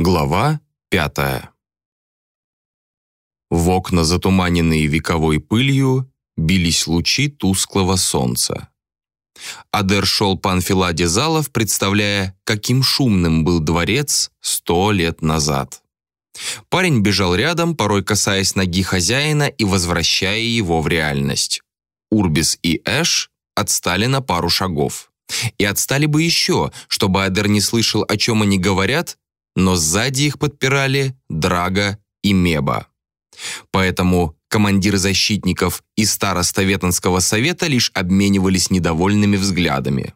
Глава пятая. В окна, затуманенные вековой пылью, бились лучи тусклого солнца. Адер шел по анфиладе залов, представляя, каким шумным был дворец сто лет назад. Парень бежал рядом, порой касаясь ноги хозяина и возвращая его в реальность. Урбис и Эш отстали на пару шагов. И отстали бы еще, чтобы Адер не слышал, о чем они говорят, но сзади их подпирали Драга и Меба. Поэтому командиры защитников и староста Ветонского совета лишь обменивались недовольными взглядами.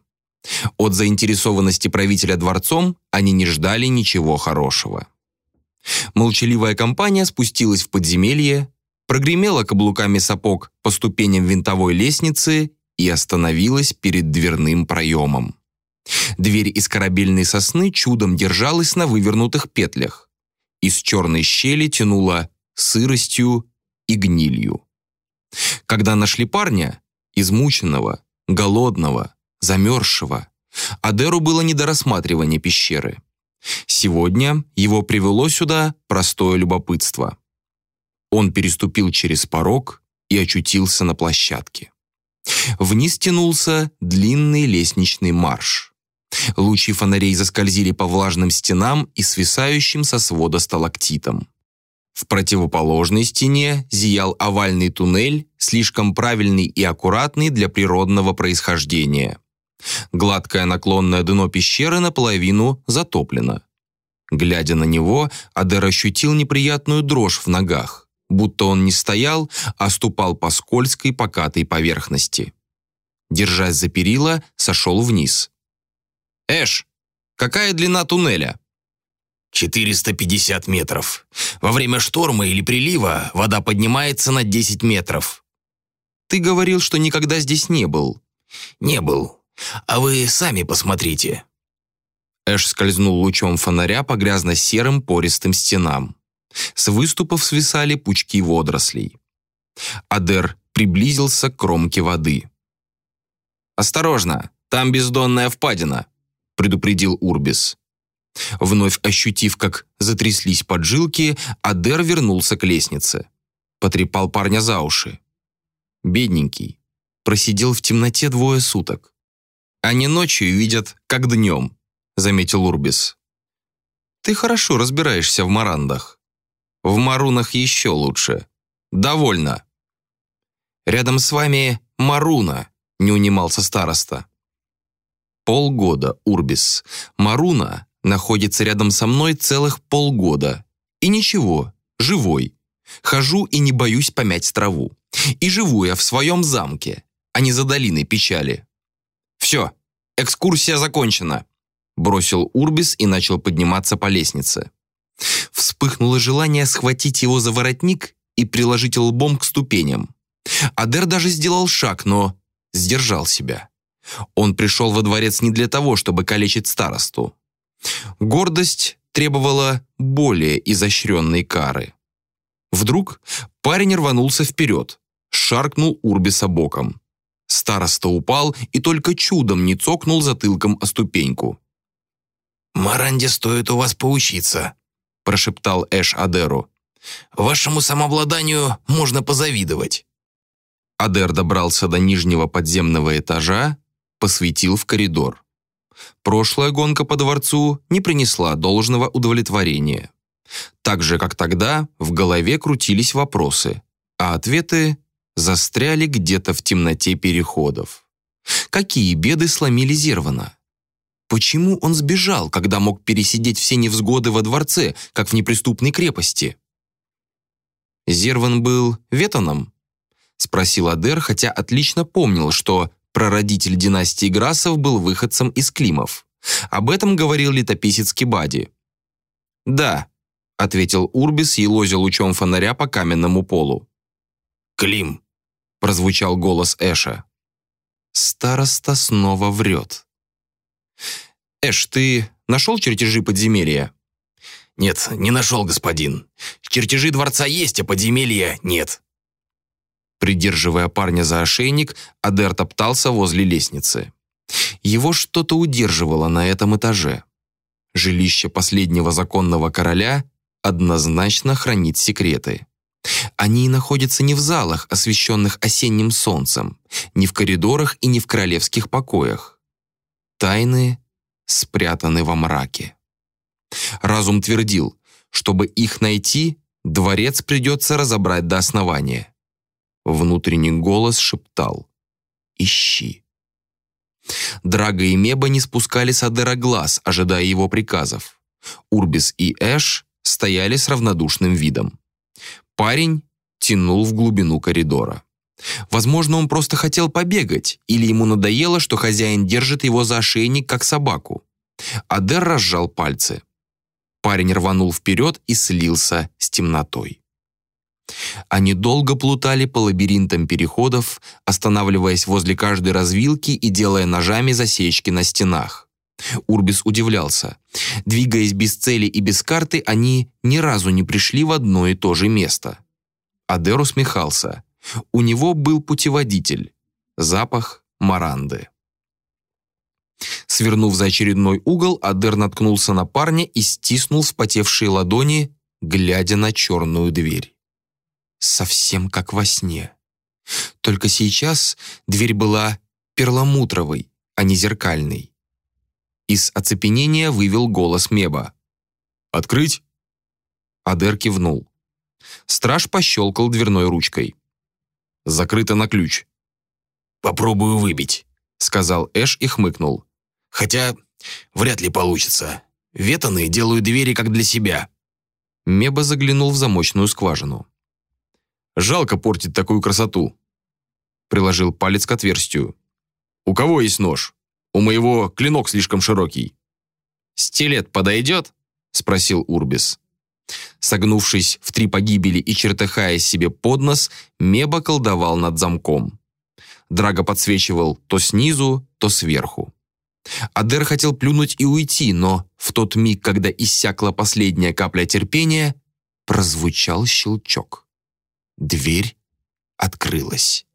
От заинтересованности правителя дворцом они не ждали ничего хорошего. Молчаливая компания спустилась в подземелье, прогремела каблуками сапог по ступеням винтовой лестницы и остановилась перед дверным проемом. Дверь из корабельной сосны чудом держалась на вывернутых петлях. Из черной щели тянуло сыростью и гнилью. Когда нашли парня, измученного, голодного, замерзшего, Адеру было не до рассматривания пещеры. Сегодня его привело сюда простое любопытство. Он переступил через порог и очутился на площадке. Вниз тянулся длинный лестничный марш. Лучи фонарей заскользили по влажным стенам и свисающим со свода сталактитам. В противоположной стене зиял овальный туннель, слишком правильный и аккуратный для природного происхождения. Гладкое наклонное дно пещеры наполовину затоплено. Глядя на него, Адер ощутил неприятную дрожь в ногах, будто он не стоял, а ступал по скользкой покатой поверхности. Держась за перила, сошел вниз. Эш, какая длина туннеля? 450 метров. Во время шторма или прилива вода поднимается на 10 метров. Ты говорил, что никогда здесь не был. Не был. А вы сами посмотрите. Эш скользнул лучом фонаря по грязно-серым пористым стенам. С выступов свисали пучки водорослей. Адер приблизился к кромке воды. «Осторожно, там бездонная впадина», предупредил Урбис. Вновь ощутив, как затряслись поджилки, Адер вернулся к лестнице. Потрепал парня за уши. Бедненький. Просидел в темноте двое суток. Они ночью видят, как днем, заметил Урбис. Ты хорошо разбираешься в марандах. В марунах еще лучше. Довольно. Рядом с вами Маруна, не унимался староста. Полгода, Урбис. Маруна находится рядом со мной целых полгода. И ничего, живой. Хожу и не боюсь помять траву. И живу я в своем замке, а не за долиной печали. Все, экскурсия закончена. Бросил Урбис и начал подниматься по лестнице. Вспыхнуло желание схватить его за воротник и приложить лбом к ступеням. Адер даже сделал шаг, но сдержал себя. Он пришел во дворец не для того, чтобы калечить старосту. Гордость требовала более изощренной кары. Вдруг парень рванулся вперед, шаркнул Урбиса боком. Староста упал и только чудом не цокнул затылком о ступеньку. «Маранде стоит у вас поучиться», – прошептал Эш Адеру. «Вашему самообладанию можно позавидовать». Адер добрался до нижнего подземного этажа посветил в коридор. Прошлая гонка по дворцу не принесла должного удовлетворения. Так же, как тогда, в голове крутились вопросы, а ответы застряли где-то в темноте переходов. Какие беды сломили Зервана? Почему он сбежал, когда мог пересидеть все невзгоды во дворце, как в неприступной крепости? Зерван был ветоном? Спросил Адер, хотя отлично помнил, что Прародитель династии Грасов был выходцем из Климов. Об этом говорил летописец Кибади. «Да», — ответил Урбис, елозя лучом фонаря по каменному полу. «Клим», — прозвучал голос Эша. Староста снова врет. «Эш, ты нашел чертежи подземелья?» «Нет, не нашел, господин. Чертежи дворца есть, а подземелья нет». Придерживая парня за ошейник, Адер топтался возле лестницы. Его что-то удерживало на этом этаже. Жилище последнего законного короля однозначно хранит секреты. Они находятся не в залах, освещенных осенним солнцем, не в коридорах и не в королевских покоях. Тайны спрятаны во мраке. Разум твердил, чтобы их найти, дворец придется разобрать до основания. Внутренний голос шептал «Ищи». Драга и Меба не спускали с Адера глаз, ожидая его приказов. Урбис и Эш стояли с равнодушным видом. Парень тянул в глубину коридора. Возможно, он просто хотел побегать, или ему надоело, что хозяин держит его за ошейник, как собаку. Адер разжал пальцы. Парень рванул вперед и слился с темнотой. Они долго плутали по лабиринтам переходов, останавливаясь возле каждой развилки и делая ножами засечки на стенах. Урбис удивлялся. Двигаясь без цели и без карты, они ни разу не пришли в одно и то же место. Адер усмехался. У него был путеводитель. Запах маранды. Свернув за очередной угол, Адер наткнулся на парня и стиснул вспотевшие ладони, глядя на черную дверь. Совсем как во сне. Только сейчас дверь была перламутровой, а не зеркальной. Из оцепенения вывел голос Меба. «Открыть?» Адер кивнул. Страж пощелкал дверной ручкой. «Закрыто на ключ». «Попробую выбить», — сказал Эш и хмыкнул. «Хотя вряд ли получится. Ветаны делают двери как для себя». Меба заглянул в замочную скважину. «Жалко портить такую красоту», — приложил палец к отверстию. «У кого есть нож?» У моего клинок слишком широкий». «Стилет подойдет?» — спросил Урбис. Согнувшись в три погибели и чертыхая себе под нос, Меба колдовал над замком. Драго подсвечивал то снизу, то сверху. Адер хотел плюнуть и уйти, но в тот миг, когда иссякла последняя капля терпения, прозвучал щелчок. Дверь открылась.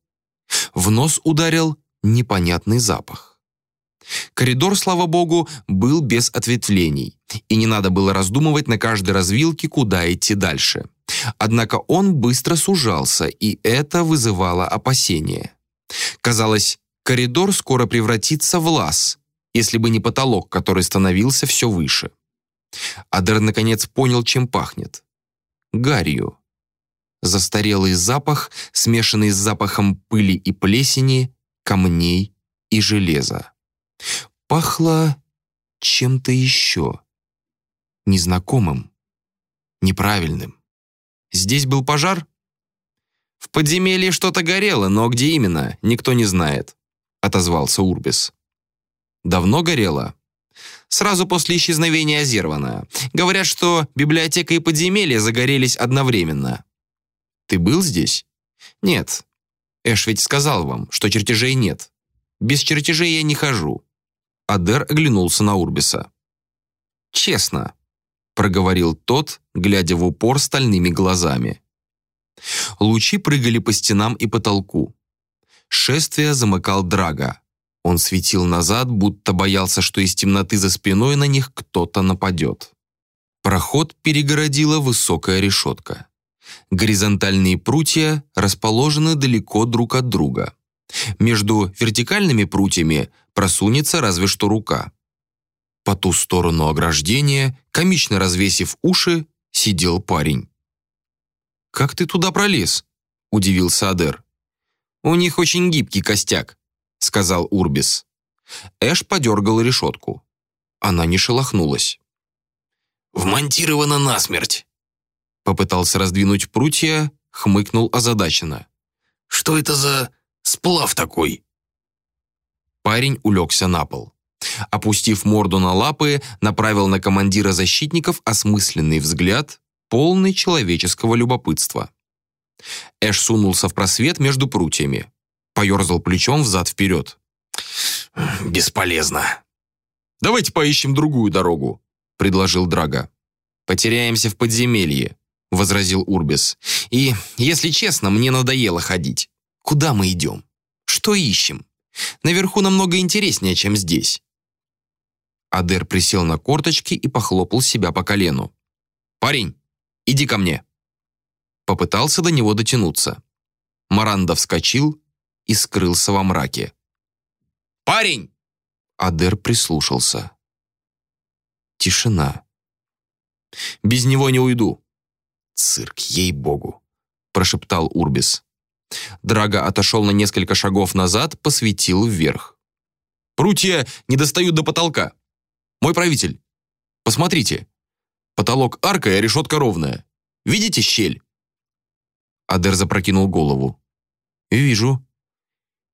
В нос ударил непонятный запах. Коридор, слава богу, был без ответвлений, и не надо было раздумывать на каждой развилке, куда идти дальше. Однако он быстро сужался, и это вызывало опасения. Казалось, коридор скоро превратится в лаз, если бы не потолок, который становился все выше. Адер наконец понял, чем пахнет. Гарью. Застарелый запах, смешанный с запахом пыли и плесени, камней и железа. Пахло чем-то еще. Незнакомым. Неправильным. Здесь был пожар? В подземелье что-то горело, но где именно, никто не знает, отозвался Урбис. Давно горело? Сразу после исчезновения Азервана. Говорят, что библиотека и подземелье загорелись одновременно. Ты был здесь? Нет. Эш ведь сказал вам, что чертежей нет. Без чертежей я не хожу. Адер оглянулся на Урбиса. «Честно», — проговорил тот, глядя в упор стальными глазами. Лучи прыгали по стенам и потолку. Шествие замыкал Драга. Он светил назад, будто боялся, что из темноты за спиной на них кто-то нападет. Проход перегородила высокая решетка. Горизонтальные прутья расположены далеко друг от друга. Между вертикальными прутьями просунется разве что рука. По ту сторону ограждения, комично развесив уши, сидел парень. «Как ты туда пролез?» – удивился Адер. «У них очень гибкий костяк», – сказал Урбис. Эш подергал решетку. Она не шелохнулась. «Вмонтировано насмерть!» Попытался раздвинуть прутья, хмыкнул озадаченно. «Что это за сплав такой?» Парень улегся на пол. Опустив морду на лапы, направил на командира защитников осмысленный взгляд, полный человеческого любопытства. Эш сунулся в просвет между прутьями. Поерзал плечом взад-вперед. «Бесполезно». «Давайте поищем другую дорогу», — предложил Драга. «Потеряемся в подземелье», — возразил Урбис. «И, если честно, мне надоело ходить. Куда мы идем? Что ищем?» Наверху намного интереснее, чем здесь». Адер присел на корточки и похлопал себя по колену. «Парень, иди ко мне!» Попытался до него дотянуться. Маранда вскочил и скрылся во мраке. «Парень!» Адер прислушался. Тишина. «Без него не уйду». «Цирк, ей-богу!» прошептал Урбис. Драго отошел на несколько шагов назад, посветил вверх. «Прутья не достают до потолка. Мой правитель, посмотрите. Потолок арка, а решетка ровная. Видите щель?» Адер запрокинул голову. «Вижу».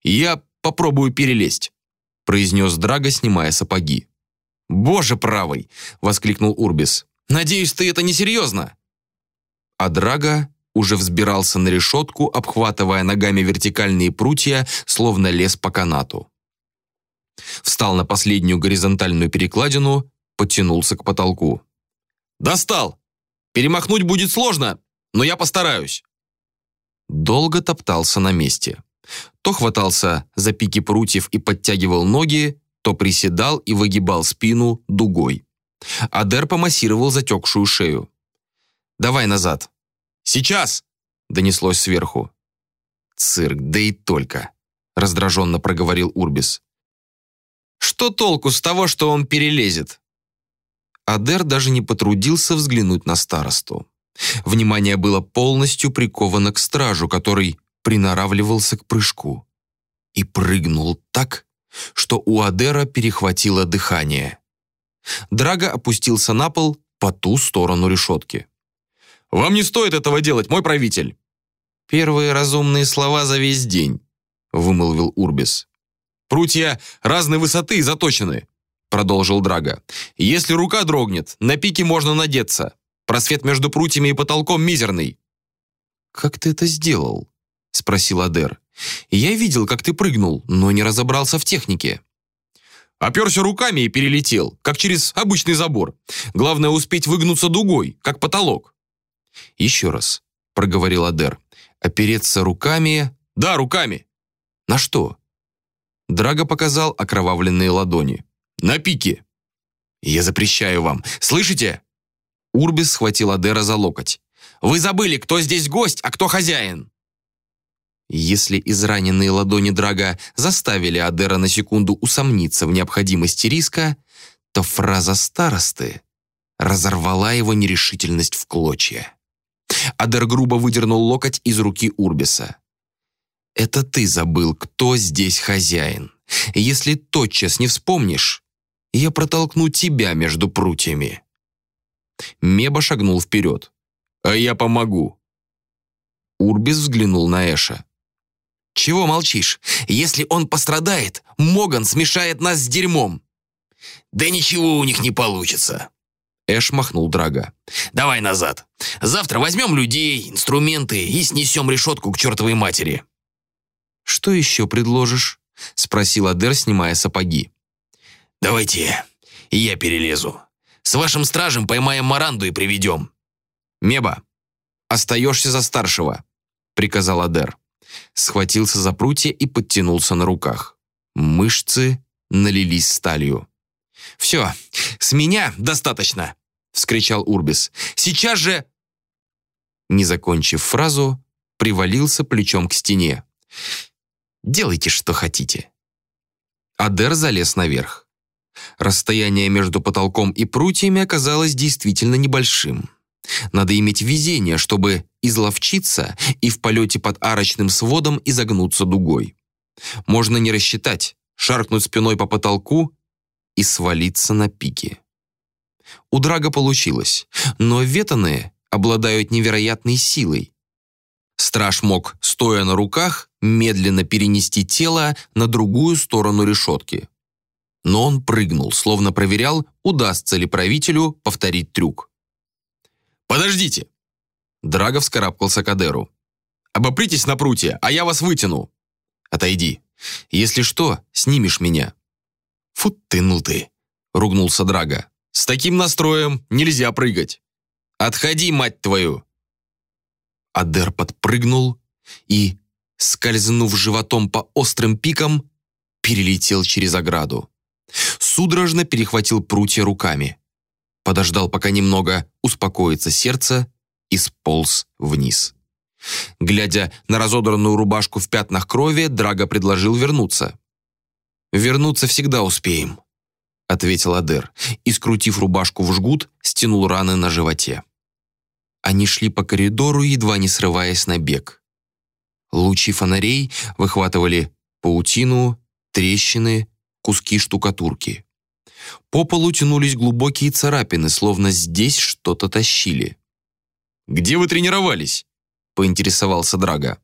«Я попробую перелезть», — произнес Драго, снимая сапоги. «Боже правый!» — воскликнул Урбис. «Надеюсь, ты это не серьезно?» А Драго уже взбирался на решетку, обхватывая ногами вертикальные прутья, словно лес по канату. Встал на последнюю горизонтальную перекладину, потянулся к потолку. «Достал! Перемахнуть будет сложно, но я постараюсь!» Долго топтался на месте. То хватался за пики прутьев и подтягивал ноги, то приседал и выгибал спину дугой. Адер помассировал затекшую шею. «Давай назад!» «Сейчас!» — донеслось сверху. «Цирк, да и только!» — раздраженно проговорил Урбис. «Что толку с того, что он перелезет?» Адер даже не потрудился взглянуть на старосту. Внимание было полностью приковано к стражу, который приноравливался к прыжку. И прыгнул так, что у Адера перехватило дыхание. Драго опустился на пол по ту сторону решетки. Вам не стоит этого делать, мой правитель!» «Первые разумные слова за весь день», — вымолвил Урбис. «Прутья разной высоты и заточены», — продолжил Драго. «Если рука дрогнет, на пике можно надеться. Просвет между прутьями и потолком мизерный». «Как ты это сделал?» — спросил Адер. «Я видел, как ты прыгнул, но не разобрался в технике». Оперся руками и перелетел, как через обычный забор. Главное успеть выгнуться дугой, как потолок. «Еще раз», — проговорил Адер. «Опереться руками...» «Да, руками!» «На что?» Драго показал окровавленные ладони. «На пике!» «Я запрещаю вам! Слышите?» Урбис схватил Адера за локоть. «Вы забыли, кто здесь гость, а кто хозяин!» Если израненные ладони Драга заставили Адера на секунду усомниться в необходимости риска, то фраза старосты разорвала его нерешительность в клочья. Адер грубо выдернул локоть из руки Урбиса. «Это ты забыл, кто здесь хозяин. Если тотчас не вспомнишь, я протолкну тебя между прутьями». Меба шагнул вперед. «А я помогу». Урбис взглянул на Эша. «Чего молчишь? Если он пострадает, Моган смешает нас с дерьмом». «Да ничего у них не получится», Эш махнул Драга. «Давай назад. Завтра возьмем людей, инструменты и снесем решетку к чертовой матери». «Что еще предложишь?» — спросил Адер, снимая сапоги. «Давайте я перелезу. С вашим стражем поймаем Маранду и приведем». «Меба, остаешься за старшего», — приказал Адер. Схватился за прутья и подтянулся на руках. Мышцы налились сталью. «Все, с меня достаточно!» — вскричал Урбис. «Сейчас же...» Не закончив фразу, привалился плечом к стене. «Делайте, что хотите». Адер залез наверх. Расстояние между потолком и прутьями оказалось действительно небольшим. Надо иметь везение, чтобы изловчиться и в полете под арочным сводом изогнуться дугой. Можно не рассчитать, шаркнуть спиной по потолку и свалиться на пике. У Драга получилось, но ветаны обладают невероятной силой. Страж мог, стоя на руках, медленно перенести тело на другую сторону решетки. Но он прыгнул, словно проверял, удастся ли правителю повторить трюк. «Подождите!» Драго вскарабкался к Адеру. «Обопритесь на прутье, а я вас вытяну!» «Отойди. Если что, снимешь меня». «Фу ты, ну ты!» — ругнулся Драго. «С таким настроем нельзя прыгать! Отходи, мать твою!» Адер подпрыгнул и, скользнув животом по острым пикам, перелетел через ограду. Судорожно перехватил прутья руками. Подождал, пока немного успокоится сердце, и сполз вниз. Глядя на разодранную рубашку в пятнах крови, Драго предложил вернуться. «Вернуться всегда успеем», — ответил Адер и, скрутив рубашку в жгут, стянул раны на животе. Они шли по коридору, едва не срываясь на бег. Лучи фонарей выхватывали паутину, трещины, куски штукатурки. По полу тянулись глубокие царапины, словно здесь что-то тащили. «Где вы тренировались?» — поинтересовался Драга.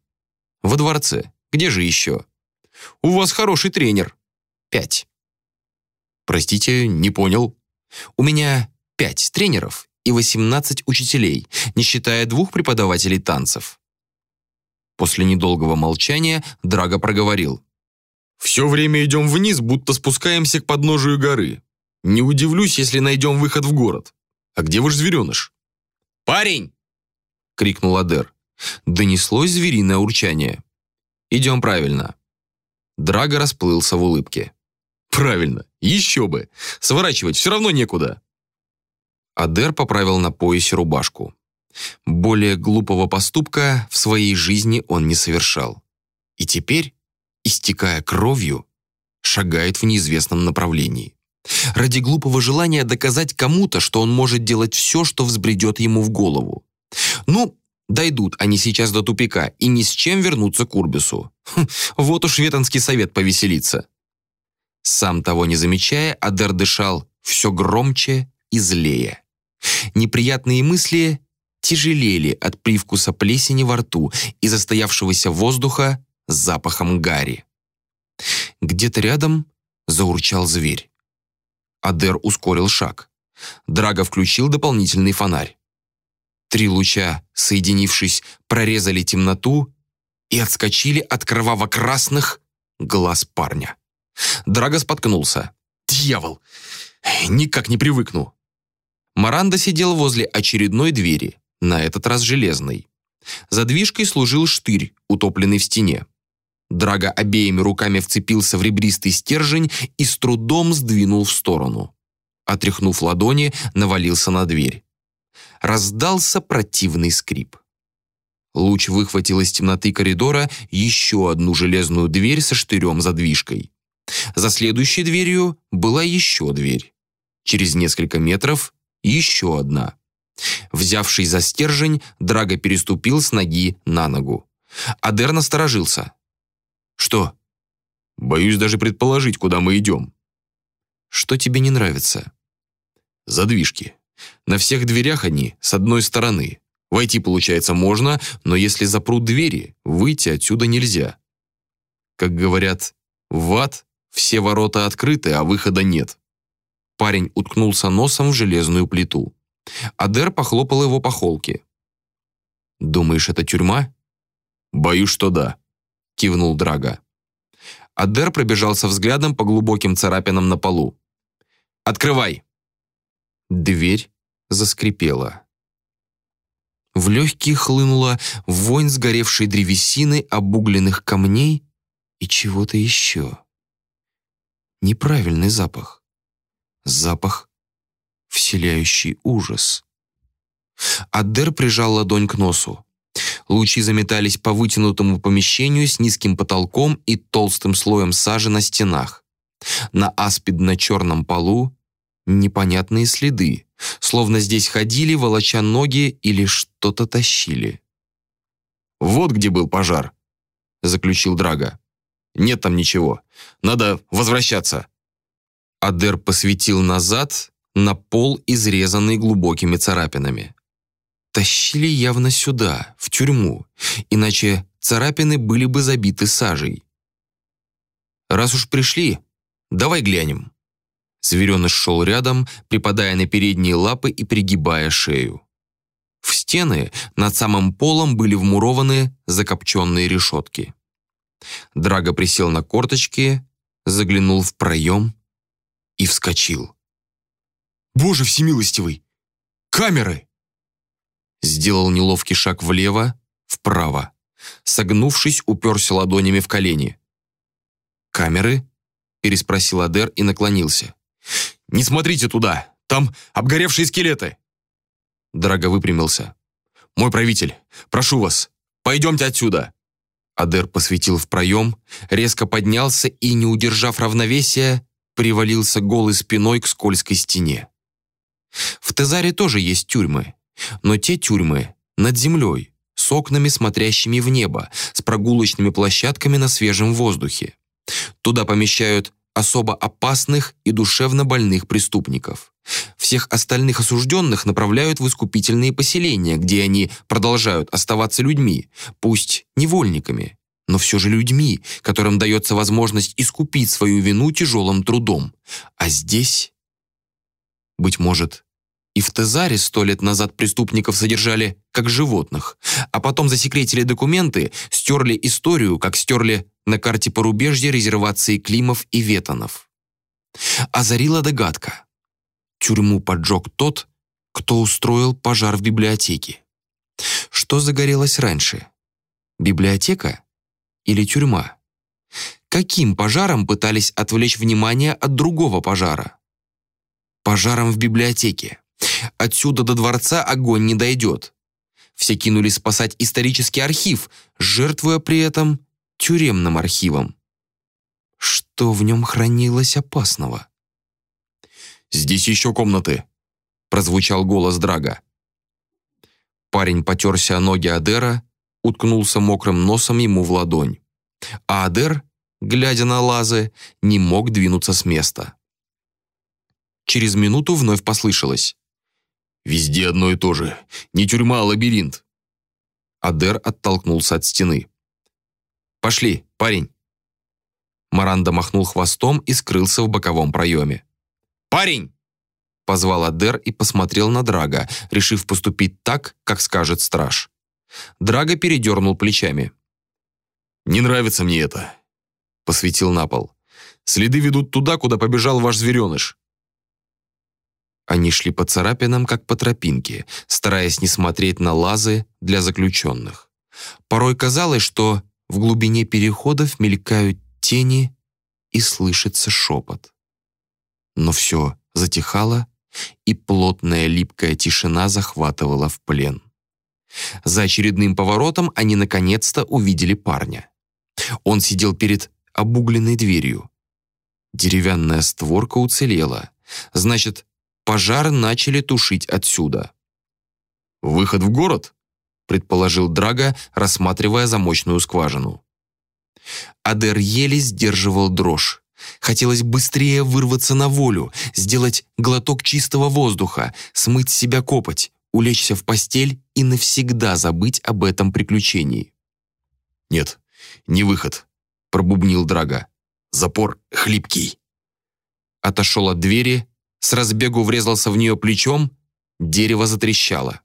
«Во дворце. Где же еще?» «У вас хороший тренер». «Пять». «Простите, не понял». «У меня пять тренеров и восемнадцать учителей, не считая двух преподавателей танцев». После недолгого молчания Драга проговорил. «Все время идем вниз, будто спускаемся к подножию горы. Не удивлюсь, если найдем выход в город. А где ваш звереныш?» «Парень!» — крикнул Адер. Донеслось звериное урчание. «Идем правильно». Драго расплылся в улыбке. «Правильно, еще бы! Сворачивать все равно некуда!» Адер поправил на поясе рубашку. Более глупого поступка в своей жизни он не совершал. И теперь, истекая кровью, шагает в неизвестном направлении. Ради глупого желания доказать кому-то, что он может делать все, что взбредет ему в голову. Ну, Дойдут они сейчас до тупика и ни с чем вернуться к Урбису. Хм, вот уж ветонский совет повеселиться. Сам того не замечая, Адер дышал все громче и злее. Неприятные мысли тяжелели от привкуса плесени во рту и застоявшегося воздуха с запахом гари. Где-то рядом заурчал зверь. Адер ускорил шаг. Драго включил дополнительный фонарь. Три луча, соединившись, прорезали темноту и отскочили от кроваво-красных глаз парня. Драго споткнулся. «Дьявол! Никак не привыкну!» Маранда сидел возле очередной двери, на этот раз железной. Задвижкой служил штырь, утопленный в стене. Драго обеими руками вцепился в ребристый стержень и с трудом сдвинул в сторону. Отряхнув ладони, навалился на дверь раздался противный скрип. Луч выхватил из темноты коридора еще одну железную дверь со штырем-задвижкой. За следующей дверью была еще дверь. Через несколько метров еще одна. Взявшись за стержень, Драго переступил с ноги на ногу. Адер насторожился. «Что?» «Боюсь даже предположить, куда мы идем». «Что тебе не нравится?» «Задвижки». На всех дверях они с одной стороны. Войти, получается, можно, но если запрут двери, выйти отсюда нельзя. Как говорят, в ад все ворота открыты, а выхода нет. Парень уткнулся носом в железную плиту. Адер похлопал его по холке. «Думаешь, это тюрьма?» «Боюсь, что да», — кивнул Драга. Адер пробежался взглядом по глубоким царапинам на полу. «Открывай!» Дверь заскрипела. В легкие хлынула вонь сгоревшей древесины, обугленных камней и чего-то еще. Неправильный запах. Запах, вселяющий ужас. Адер прижал ладонь к носу. Лучи заметались по вытянутому помещению с низким потолком и толстым слоем сажи на стенах. На аспидно-черном полу непонятные следы, словно здесь ходили, волоча ноги или что-то тащили. «Вот где был пожар», — заключил Драга. «Нет там ничего. Надо возвращаться». Адер посветил назад на пол, изрезанный глубокими царапинами. Тащили явно сюда, в тюрьму, иначе царапины были бы забиты сажей. «Раз уж пришли, давай глянем». Звереныш шел рядом, припадая на передние лапы и пригибая шею. В стены над самым полом были вмурованы закопченные решетки. Драго присел на корточки, заглянул в проем и вскочил. «Боже всемилостивый! Камеры!» Сделал неловкий шаг влево, вправо. Согнувшись, уперся ладонями в колени. «Камеры?» – переспросил Адер и наклонился. «Не смотрите туда! Там обгоревшие скелеты!» Драго выпрямился. «Мой правитель, прошу вас, пойдемте отсюда!» Адер посветил в проем, резко поднялся и, не удержав равновесия, привалился голой спиной к скользкой стене. В Тезаре тоже есть тюрьмы, но те тюрьмы над землей, с окнами, смотрящими в небо, с прогулочными площадками на свежем воздухе. Туда помещают особо опасных и душевно больных преступников. Всех остальных осужденных направляют в искупительные поселения, где они продолжают оставаться людьми, пусть невольниками, но все же людьми, которым дается возможность искупить свою вину тяжелым трудом. А здесь, быть может, и в Тезаре сто лет назад преступников содержали как животных, а потом засекретили документы, стерли историю, как стерли на карте порубежья резервации Климов и Ветонов. Озарила догадка. Тюрьму поджег тот, кто устроил пожар в библиотеке. Что загорелось раньше? Библиотека или тюрьма? Каким пожаром пытались отвлечь внимание от другого пожара? Пожаром в библиотеке. Отсюда до дворца огонь не дойдет. Все кинулись спасать исторический архив, жертвуя при этом тюремным архивом. Что в нем хранилось опасного? «Здесь еще комнаты», — прозвучал голос Драга. Парень потерся о ноги Адера, уткнулся мокрым носом ему в ладонь. А Адер, глядя на лазы, не мог двинуться с места. Через минуту вновь послышалось. «Везде одно и то же. Не тюрьма, а лабиринт». Адер оттолкнулся от стены. «Пошли, парень!» Маранда махнул хвостом и скрылся в боковом проеме. «Парень!» Позвал Адер и посмотрел на Драга, решив поступить так, как скажет страж. Драга передернул плечами. «Не нравится мне это», — посветил на пол. «Следы ведут туда, куда побежал ваш звереныш». Они шли по царапинам, как по тропинке, стараясь не смотреть на лазы для заключенных. Порой казалось, что в глубине переходов мелькают тени и слышится шепот. Но все затихало, и плотная липкая тишина захватывала в плен. За очередным поворотом они наконец-то увидели парня. Он сидел перед обугленной дверью. Деревянная створка уцелела. Значит, пожар начали тушить отсюда. «Выход в город?» — предположил Драга, рассматривая замочную скважину. Адер еле сдерживал дрожь. Хотелось быстрее вырваться на волю, сделать глоток чистого воздуха, смыть с себя копоть, улечься в постель и навсегда забыть об этом приключении. «Нет, не выход», — пробубнил Драга. «Запор хлипкий». Отошел от двери, с разбегу врезался в нее плечом, дерево затрещало.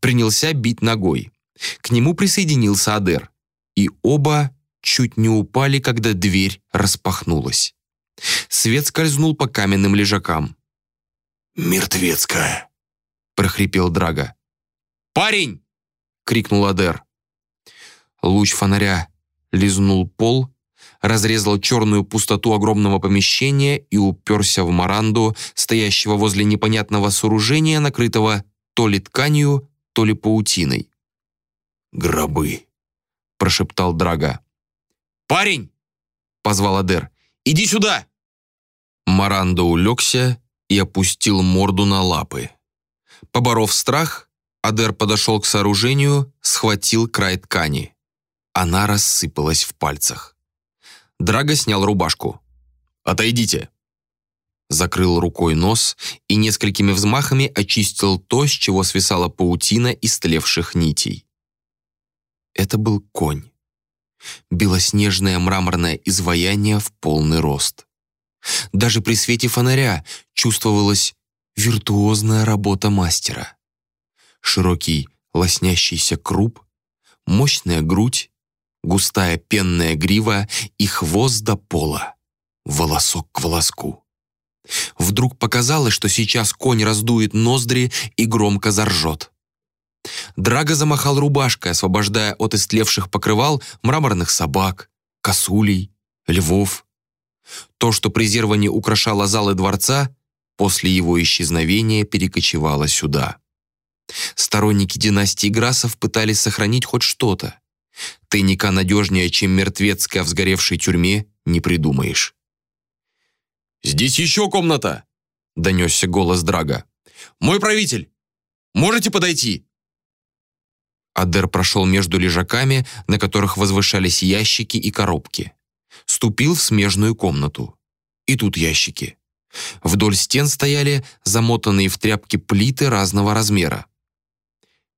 Принялся бить ногой. К нему присоединился Адер. И оба чуть не упали, когда дверь распахнулась. Свет скользнул по каменным лежакам. «Мертвецкая», — прохрипел Драга. «Парень!» — крикнул Адер. Луч фонаря лизнул пол, разрезал черную пустоту огромного помещения и уперся в Маранду, стоящего возле непонятного сооружения, накрытого то ли тканью, то ли паутиной. «Гробы», — прошептал Драга. «Парень!» — позвал Адер. «Иди сюда!» Маранда улегся и опустил морду на лапы. Поборов страх, Адер подошел к сооружению, схватил край ткани. Она рассыпалась в пальцах. Драго снял рубашку. «Отойдите!» Закрыл рукой нос и несколькими взмахами очистил то, с чего свисала паутина истлевших нитей. Это был конь. Белоснежное мраморное изваяние в полный рост. Даже при свете фонаря чувствовалась виртуозная работа мастера. Широкий лоснящийся круп, мощная грудь, густая пенная грива и хвост до пола, волосок к волоску. Вдруг показалось, что сейчас конь раздует ноздри и громко заржет. Драго замахал рубашкой, освобождая от истлевших покрывал мраморных собак, косулей, львов. То, что при украшало залы дворца, после его исчезновения перекочевала сюда. Сторонники династии Грасов пытались сохранить хоть что-то. Тайника надежнее, чем мертвецкая в сгоревшей тюрьме, не придумаешь. «Здесь еще комната!» — донесся голос Драга. «Мой правитель! Можете подойти?» Адер прошел между лежаками, на которых возвышались ящики и коробки. Ступил в смежную комнату. И тут ящики. Вдоль стен стояли замотанные в тряпки плиты разного размера.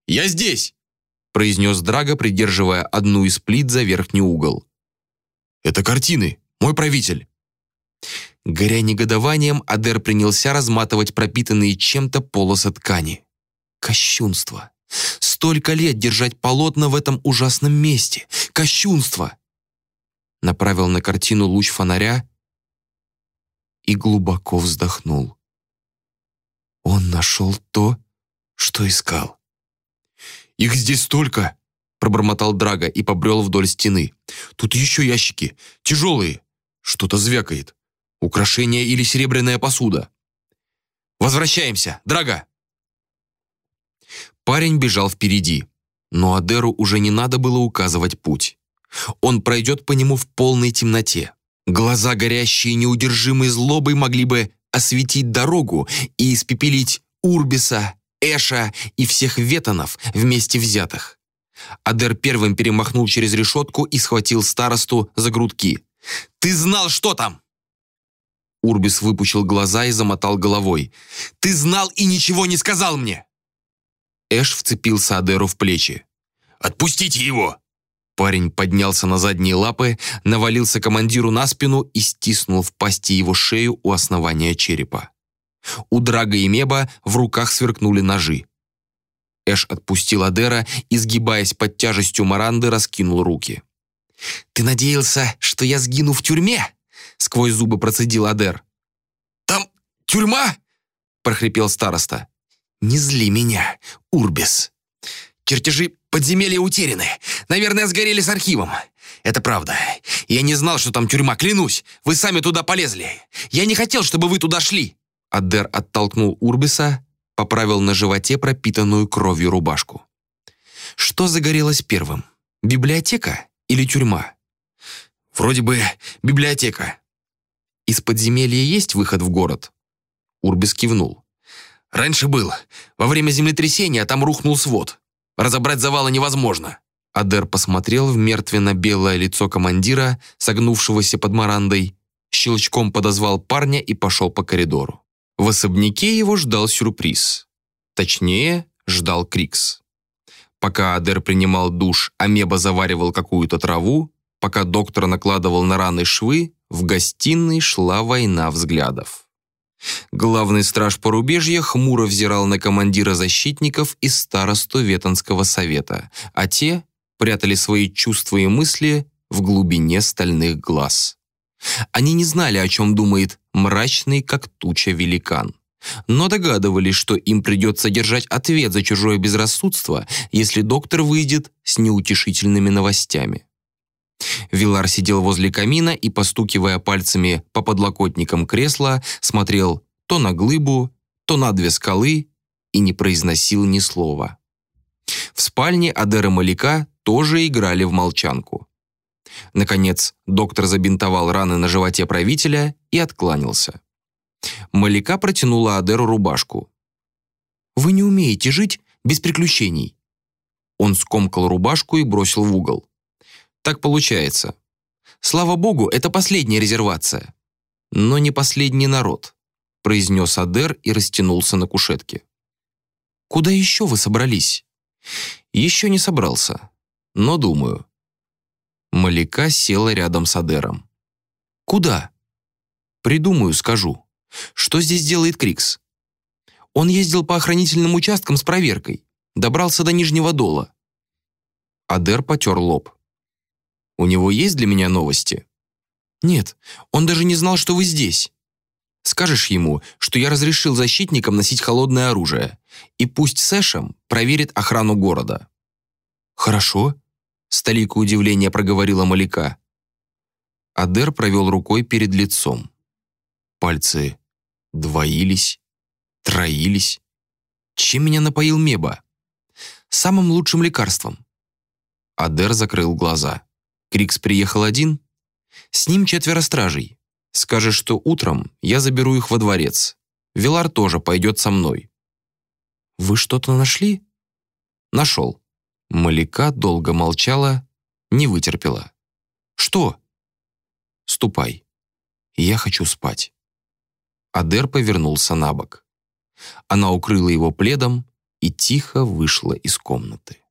«Я здесь!» — произнес Драго, придерживая одну из плит за верхний угол. «Это картины, мой правитель!» Горя негодованием, Адер принялся разматывать пропитанные чем-то полосы ткани. Кощунство! Столько лет держать полотна в этом ужасном месте! Кощунство! Направил на картину луч фонаря и глубоко вздохнул. Он нашел то, что искал. «Их здесь столько!» пробормотал Драга и побрел вдоль стены. «Тут еще ящики, тяжелые. Что-то звякает. Украшение или серебряная посуда». «Возвращаемся, Драга!» Парень бежал впереди, но Адеру уже не надо было указывать путь. Он пройдет по нему в полной темноте. Глаза, горящие неудержимой злобой, могли бы осветить дорогу и испепелить Урбиса, Эша и всех ветонов вместе взятых. Адер первым перемахнул через решетку и схватил старосту за грудки. «Ты знал, что там?» Урбис выпучил глаза и замотал головой. «Ты знал и ничего не сказал мне!» Эш вцепился Адеру в плечи. «Отпустите его!» Парень поднялся на задние лапы, навалился командиру на спину и стиснул в пасти его шею у основания черепа. У Драга и Меба в руках сверкнули ножи. Эш отпустил Адера и, сгибаясь под тяжестью Маранды, раскинул руки. «Ты надеялся, что я сгину в тюрьме?» Сквозь зубы процедил Адер. «Там тюрьма?» прохрипел староста. «Не зли меня, Урбис. Чертежи подземелья утеряны. Наверное, сгорели с архивом. Это правда. Я не знал, что там тюрьма, клянусь. Вы сами туда полезли. Я не хотел, чтобы вы туда шли». Адер оттолкнул Урбиса, поправил на животе пропитанную кровью рубашку. Что загорелось первым? Библиотека или тюрьма? Вроде бы библиотека. Из подземелья есть выход в город? Урбис кивнул. Раньше был. Во время землетрясения там рухнул свод. Разобрать завалы невозможно. Адер посмотрел в мертвенно-белое лицо командира, согнувшегося под марандой, щелчком подозвал парня и пошел по коридору. В особняке его ждал сюрприз. Точнее, ждал Крикс. Пока Адер принимал душ, а Меба заваривал какую-то траву, пока доктор накладывал на раны швы, в гостиной шла война взглядов. Главный страж порубежья хмуро взирал на командира защитников и старосту Ветонского совета, а те прятали свои чувства и мысли в глубине стальных глаз. Они не знали, о чем думает мрачный, как туча великан, но догадывались, что им придется держать ответ за чужое безрассудство, если доктор выйдет с неутешительными новостями. Вилар сидел возле камина и, постукивая пальцами по подлокотникам кресла, смотрел то на глыбу, то на две скалы и не произносил ни слова. В спальне Адера Маляка тоже играли в молчанку. Наконец, доктор забинтовал раны на животе правителя и откланялся. Маляка протянула Адеру рубашку. «Вы не умеете жить без приключений». Он скомкал рубашку и бросил в угол. Так получается. Слава богу, это последняя резервация. Но не последний народ, произнес Адер и растянулся на кушетке. Куда еще вы собрались? Еще не собрался, но думаю. Малика села рядом с Адером. Куда? Придумаю, скажу. Что здесь делает Крикс? Он ездил по охранительным участкам с проверкой. Добрался до Нижнего Дола. Адер потер лоб. У него есть для меня новости? Нет, он даже не знал, что вы здесь. Скажешь ему, что я разрешил защитникам носить холодное оружие, и пусть Сэшем проверит охрану города. Хорошо, с толикой удивления проговорила Малика. Адер провел рукой перед лицом. Пальцы двоились, троились. Чем меня напоил Меба? Самым лучшим лекарством. Адер закрыл глаза. Крикс приехал один. С ним четверо стражей. Скажешь, что утром я заберу их во дворец. Вилар тоже пойдет со мной. Вы что-то нашли? Нашел. Маляка долго молчала, не вытерпела. Что? Ступай. Я хочу спать. Адер повернулся на бок. Она укрыла его пледом и тихо вышла из комнаты.